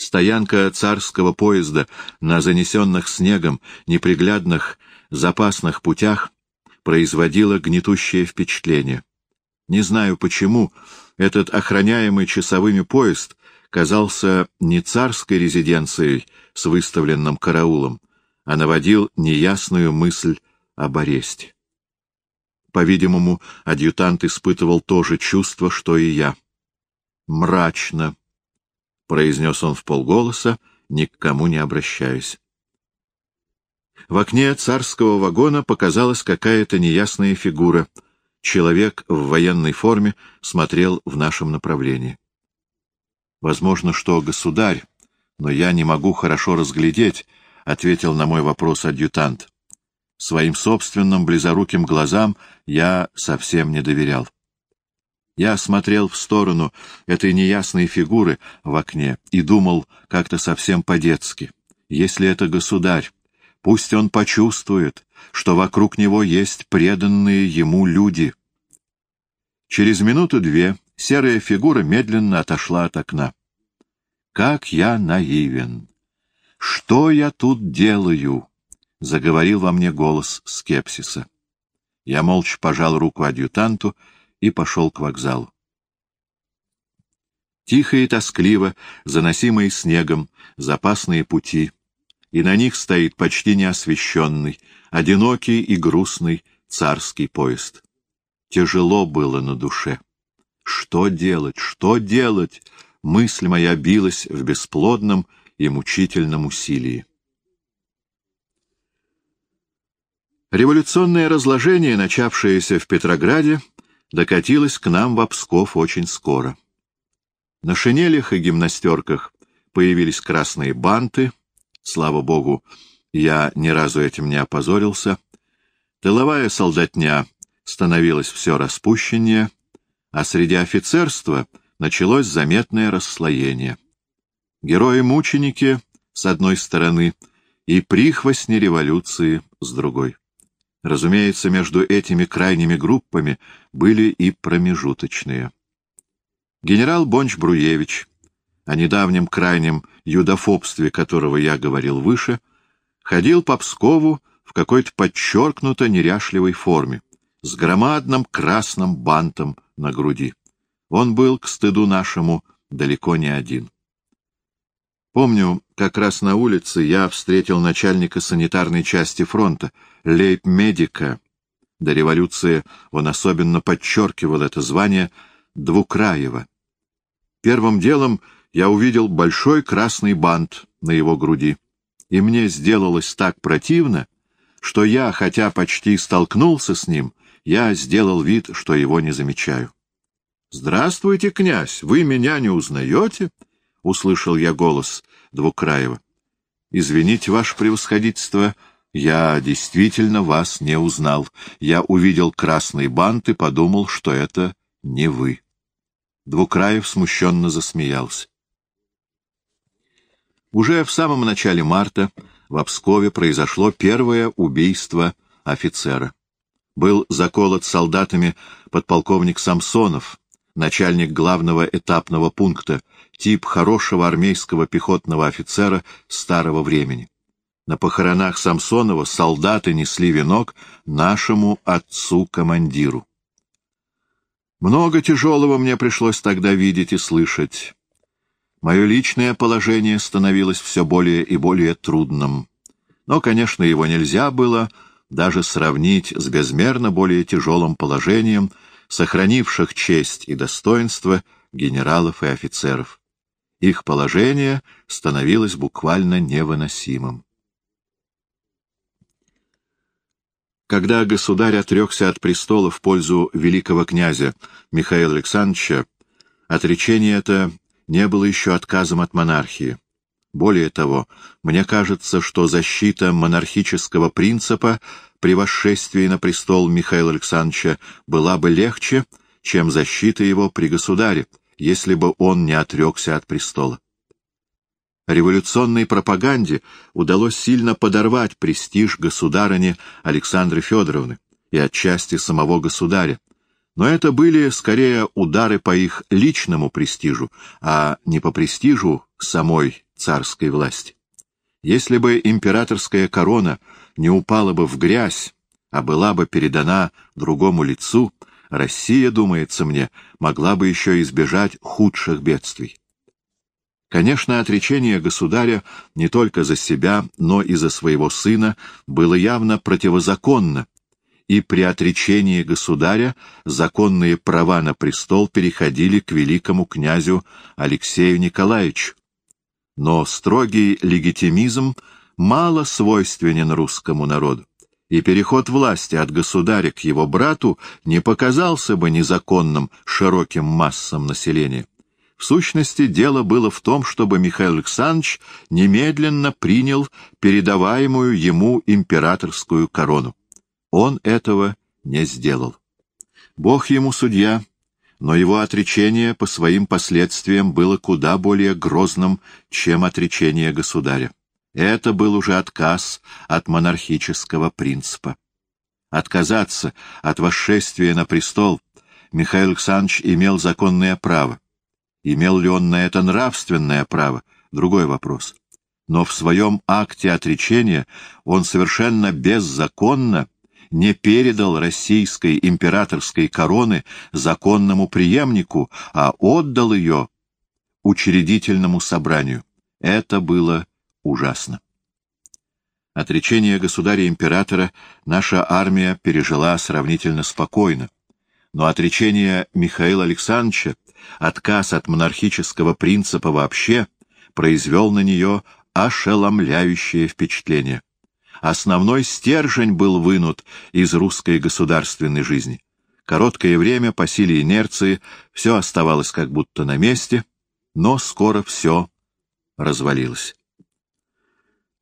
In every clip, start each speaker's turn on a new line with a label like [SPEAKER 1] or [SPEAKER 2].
[SPEAKER 1] Стоянка царского поезда на занесенных снегом неприглядных запасных путях производила гнетущее впечатление. Не знаю почему, этот охраняемый часовыми поезд казался не царской резиденцией с выставленным караулом, а наводил неясную мысль об аресте. По-видимому, адъютант испытывал то же чувство, что и я. «Мрачно», — произнес он в полголоса, ни к кому не обращаясь. В окне царского вагона показалась какая-то неясная фигура. Человек в военной форме смотрел в нашем направлении. Возможно, что государь, но я не могу хорошо разглядеть, — ответил на мой вопрос адъютант. Своим собственным близоруким глазам я совсем не доверял. Я смотрел в сторону этой неясной фигуры в окне и думал как-то совсем по-детски. Если это государь, пусть он почувствует, что вокруг него есть преданные ему люди. Через минуту-две серая фигура медленно отошла от окна. Как я наивен! Что я тут делаю? — заговорил во мне голос скепсиса. Я молча пожал руку адъютанту и пошел к вокзалу. Тихо и тоскливо, заносимые снегом, запасные пути, и на них стоит почти неосвещенный, одинокий и грустный царский поезд. Тяжело было на душе. Что делать, что делать? Мысль моя билась в бесплодном и мучительном усилии. Революционное разложение, начавшееся в Петрограде, докатилось к нам в Псков очень скоро. На шинелях и гимнастерках появились красные банты. Слава богу, я ни разу этим не опозорился. Тыловая солдатня становилась все распущеннее, а среди офицерства началось заметное расслоение. Герои-мученики с одной стороны и прихвостни революции с другой. Разумеется, между этими крайними группами были и промежуточные. Генерал Бонч-Бруевич, о недавнем крайнем юдофобстве которого я говорил выше, ходил по Пскову в какой-то подчеркнуто неряшливой форме, с громадным красным бантом на груди. Он был, к стыду нашему, далеко не один. Помню, как раз на улице я встретил начальника санитарной части фронта, лейб-медика. До революции он особенно подчеркивал это звание Двукраева. Первым делом я увидел большой красный бант на его груди, и мне сделалось так противно, что я, хотя почти столкнулся с ним, я сделал вид, что его не замечаю. — Здравствуйте, князь, вы меня не узнаете? —— услышал я голос Двукраева. — Извините, ваше превосходительство, я действительно вас не узнал. Я увидел красный бант и подумал, что это не вы. Двукраев смущенно засмеялся. Уже в самом начале марта в Пскове произошло первое убийство офицера. Был заколот солдатами подполковник Самсонов, начальник главного этапного пункта, тип хорошего армейского пехотного офицера старого времени. На похоронах Самсонова солдаты несли венок нашему отцу-командиру. Много тяжелого мне пришлось тогда видеть и слышать. Мое личное положение становилось все более и более трудным. Но, конечно, его нельзя было даже сравнить с безмерно более тяжелым положением сохранивших честь и достоинство генералов и офицеров. Их положение становилось буквально невыносимым. Когда государь отрекся от престола в пользу великого князя Михаила Александровича, отречение это не было еще отказом от монархии. Более того, мне кажется, что защита монархического принципа при восшествии на престол Михаила Александровича была бы легче, чем защита его при государе, если бы он не отрекся от престола. Революционной пропаганде удалось сильно подорвать престиж государыни Александры Федоровны и отчасти самого государя, Но это были скорее удары по их личному престижу, а не по престижу самой царской власти. Если бы императорская корона не упала бы в грязь, а была бы передана другому лицу, Россия, думается мне, могла бы еще избежать худших бедствий. Конечно, отречение государя не только за себя, но и за своего сына было явно противозаконно, и при отречении государя законные права на престол переходили к великому князю Алексею Николаевичу. Но строгий легитимизм мало свойственен русскому народу, и переход власти от государя к его брату не показался бы незаконным широким массам населения. В сущности, дело было в том, чтобы Михаил Александрович немедленно принял передаваемую ему императорскую корону. Он этого не сделал. Бог ему судья, но его отречение по своим последствиям было куда более грозным, чем отречение государя. Это был уже отказ от монархического принципа. Отказаться от восшествия на престол Михаил Александрович имел законное право. Имел ли он на это нравственное право — другой вопрос. Но в своем акте отречения он совершенно беззаконно не передал российской императорской короны законному преемнику, а отдал ее учредительному собранию. Это было ужасно. Отречение государя-императора наша армия пережила сравнительно спокойно, но отречение Михаила Александровича, отказ от монархического принципа вообще, произвел на нее ошеломляющее впечатление основной стержень был вынут из русской государственной жизни. Короткое время, по силе инерции, все оставалось как будто на месте, но скоро все развалилось.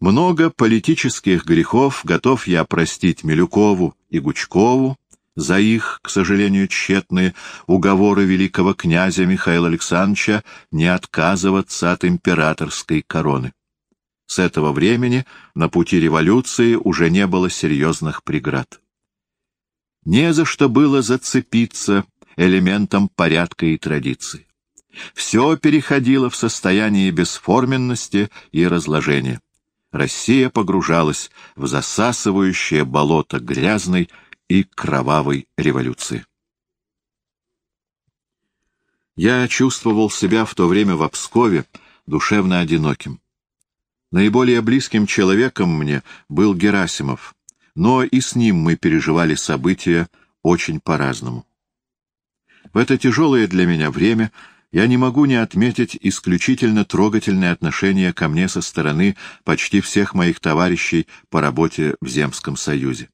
[SPEAKER 1] Много политических грехов готов я простить Милюкову и Гучкову за их, к сожалению, тщетные уговоры великого князя Михаила Александровича не отказываться от императорской короны. С этого времени на пути революции уже не было серьезных преград. Не за что было зацепиться элементом порядка и традиции. Все переходило в состояние бесформенности и разложения. Россия погружалась в засасывающее болото грязной и кровавой революции. Я чувствовал себя в то время в Обскове душевно одиноким. Наиболее близким человеком мне был Герасимов, но и с ним мы переживали события очень по-разному. В это тяжелое для меня время я не могу не отметить исключительно трогательное отношение ко мне со стороны почти всех моих товарищей по работе в Земском Союзе.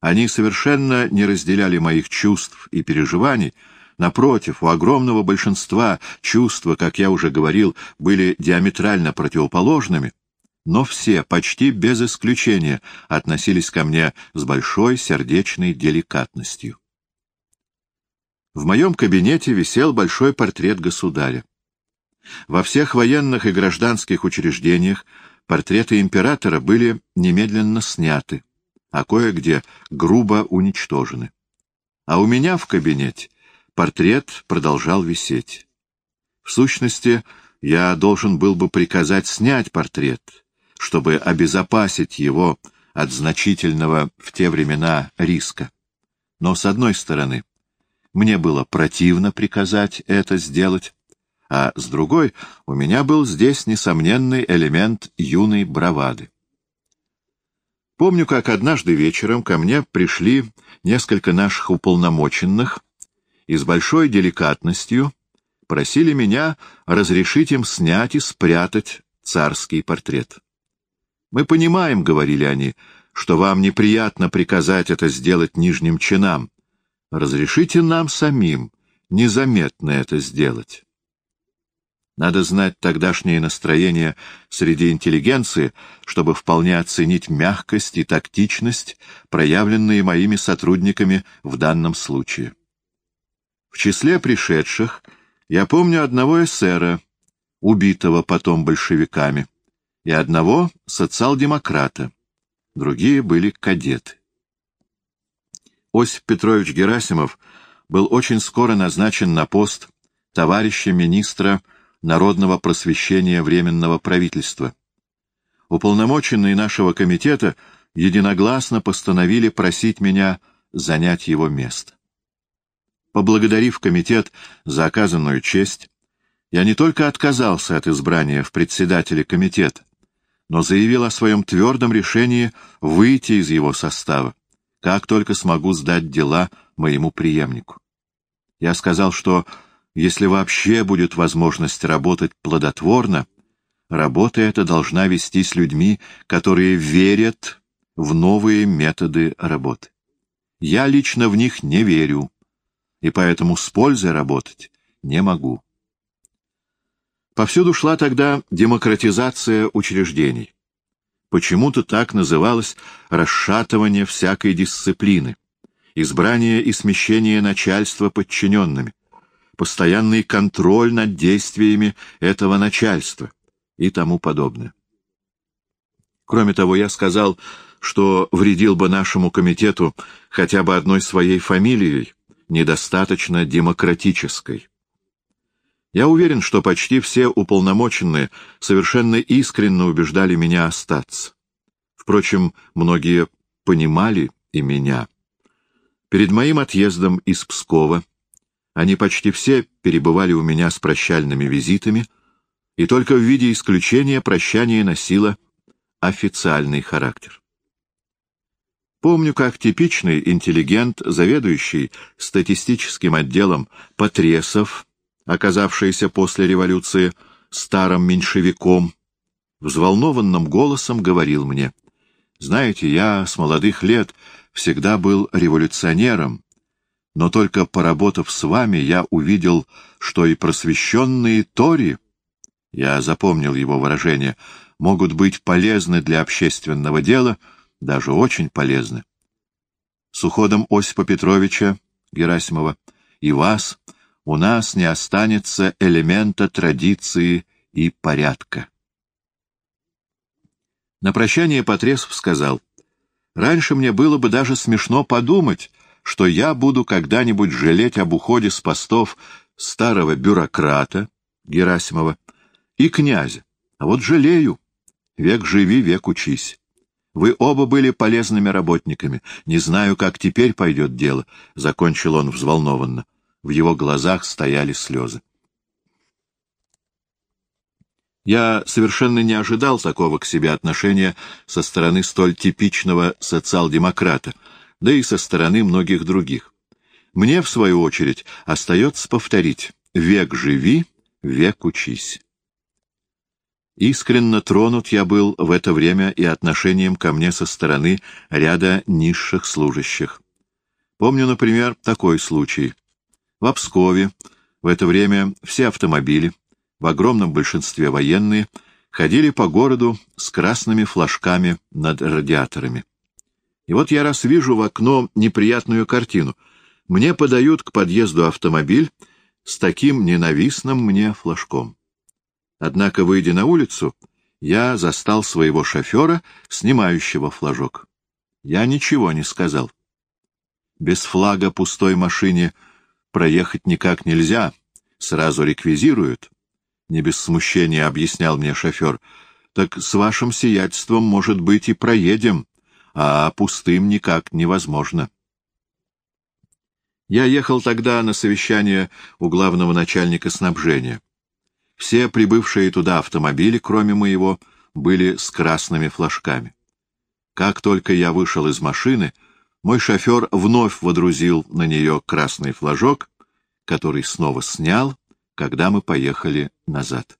[SPEAKER 1] Они совершенно не разделяли моих чувств и переживаний, Напротив, у огромного большинства чувства, как я уже говорил, были диаметрально противоположными, но все, почти без исключения, относились ко мне с большой сердечной деликатностью. В моем кабинете висел большой портрет государя. Во всех военных и гражданских учреждениях портреты императора были немедленно сняты, а кое-где грубо уничтожены. А у меня в кабинете портрет продолжал висеть. В сущности, я должен был бы приказать снять портрет, чтобы обезопасить его от значительного в те времена риска. Но, с одной стороны, мне было противно приказать это сделать, а с другой у меня был здесь несомненный элемент юной бравады. Помню, как однажды вечером ко мне пришли несколько наших уполномоченных и с большой деликатностью просили меня разрешить им снять и спрятать царский портрет. «Мы понимаем, — говорили они, — что вам неприятно приказать это сделать нижним чинам. Разрешите нам самим незаметно это сделать». Надо знать тогдашнее настроение среди интеллигенции, чтобы вполне оценить мягкость и тактичность, проявленные моими сотрудниками в данном случае. В числе пришедших я помню одного эсера, убитого потом большевиками и одного социал-демократа, другие были кадеты. Осип Петрович Герасимов был очень скоро назначен на пост товарища министра народного просвещения Временного правительства. Уполномоченные нашего комитета единогласно постановили просить меня занять его место. Поблагодарив комитет за оказанную честь, я не только отказался от избрания в председателя комитета, но заявил о своем твердом решении выйти из его состава, как только смогу сдать дела моему преемнику. Я сказал, что если вообще будет возможность работать плодотворно, работа эта должна вестись людьми, которые верят в новые методы работы. Я лично в них не верю, и поэтому с пользой работать не могу. Повсюду шла тогда демократизация учреждений. Почему-то так называлось расшатывание всякой дисциплины, избрание и смещение начальства подчиненными, постоянный контроль над действиями этого начальства и тому подобное. Кроме того, я сказал, что вредил бы нашему комитету хотя бы одной своей фамилией, недостаточно демократической. Я уверен, что почти все уполномоченные совершенно искренне убеждали меня остаться. Впрочем, многие понимали и меня. Перед моим отъездом из Пскова они почти все перебывали у меня с прощальными визитами, и только в виде исключения прощание носило официальный характер. Помню, как типичный интеллигент, заведующий статистическим отделом Потресов, оказавшийся после революции старым меньшевиком, взволнованным голосом говорил мне, «Знаете, я с молодых лет всегда был революционером, но только поработав с вами, я увидел, что и просвещенные Тори, я запомнил его выражение, могут быть полезны для общественного дела, даже очень полезны. С уходом Осипа Петровича Герасимова и вас у нас не останется элемента традиции и порядка. На прощание Потресов сказал, «Раньше мне было бы даже смешно подумать, что я буду когда-нибудь жалеть об уходе с постов старого бюрократа Герасимова и князя. А вот жалею. Век живи, век учись. Вы оба были полезными работниками. Не знаю, как теперь пойдет дело, — закончил он взволнованно. В его глазах стояли слезы. Я совершенно не ожидал такого к себе отношения со стороны столь типичного социал-демократа, да и со стороны многих других. Мне, в свою очередь, остается повторить «век живи, век учись». Искренно тронут я был в это время и отношением ко мне со стороны ряда низших служащих. Помню, например, такой случай. В Обскове в это время все автомобили, в огромном большинстве военные, ходили по городу с красными флажками над радиаторами. И вот я раз вижу в окно неприятную картину. Мне подают к подъезду автомобиль с таким ненавистным мне флажком. Однако, выйдя на улицу, я застал своего шофера, снимающего флажок. Я ничего не сказал. Без флага пустой машине проехать никак нельзя, сразу реквизируют. Не без смущения объяснял мне шофер. Так с вашим сиятельством, может быть, и проедем, а пустым никак невозможно. Я ехал тогда на совещание у главного начальника снабжения. Все прибывшие туда автомобили, кроме моего, были с красными флажками. Как только я вышел из машины, мой шофер вновь водрузил на нее красный флажок, который снова снял, когда мы поехали назад.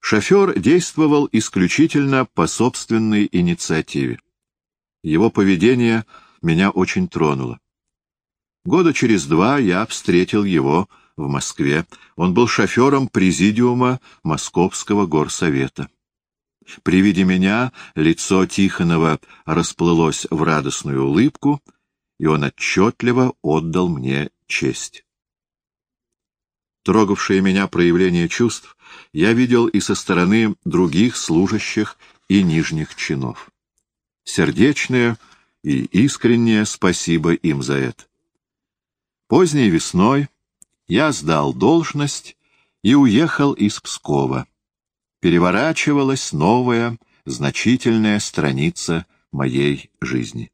[SPEAKER 1] Шофер действовал исключительно по собственной инициативе. Его поведение меня очень тронуло. Года через два я встретил его в Москве. Он был шофером президиума Московского горсовета. При виде меня лицо Тихонова расплылось в радостную улыбку, и он отчетливо отдал мне честь. Трогавшее меня проявление чувств я видел и со стороны других служащих и нижних чинов. Сердечное и искреннее спасибо им за это. Поздней весной я сдал должность и уехал из Пскова. Переворачивалась новая, значительная страница моей жизни.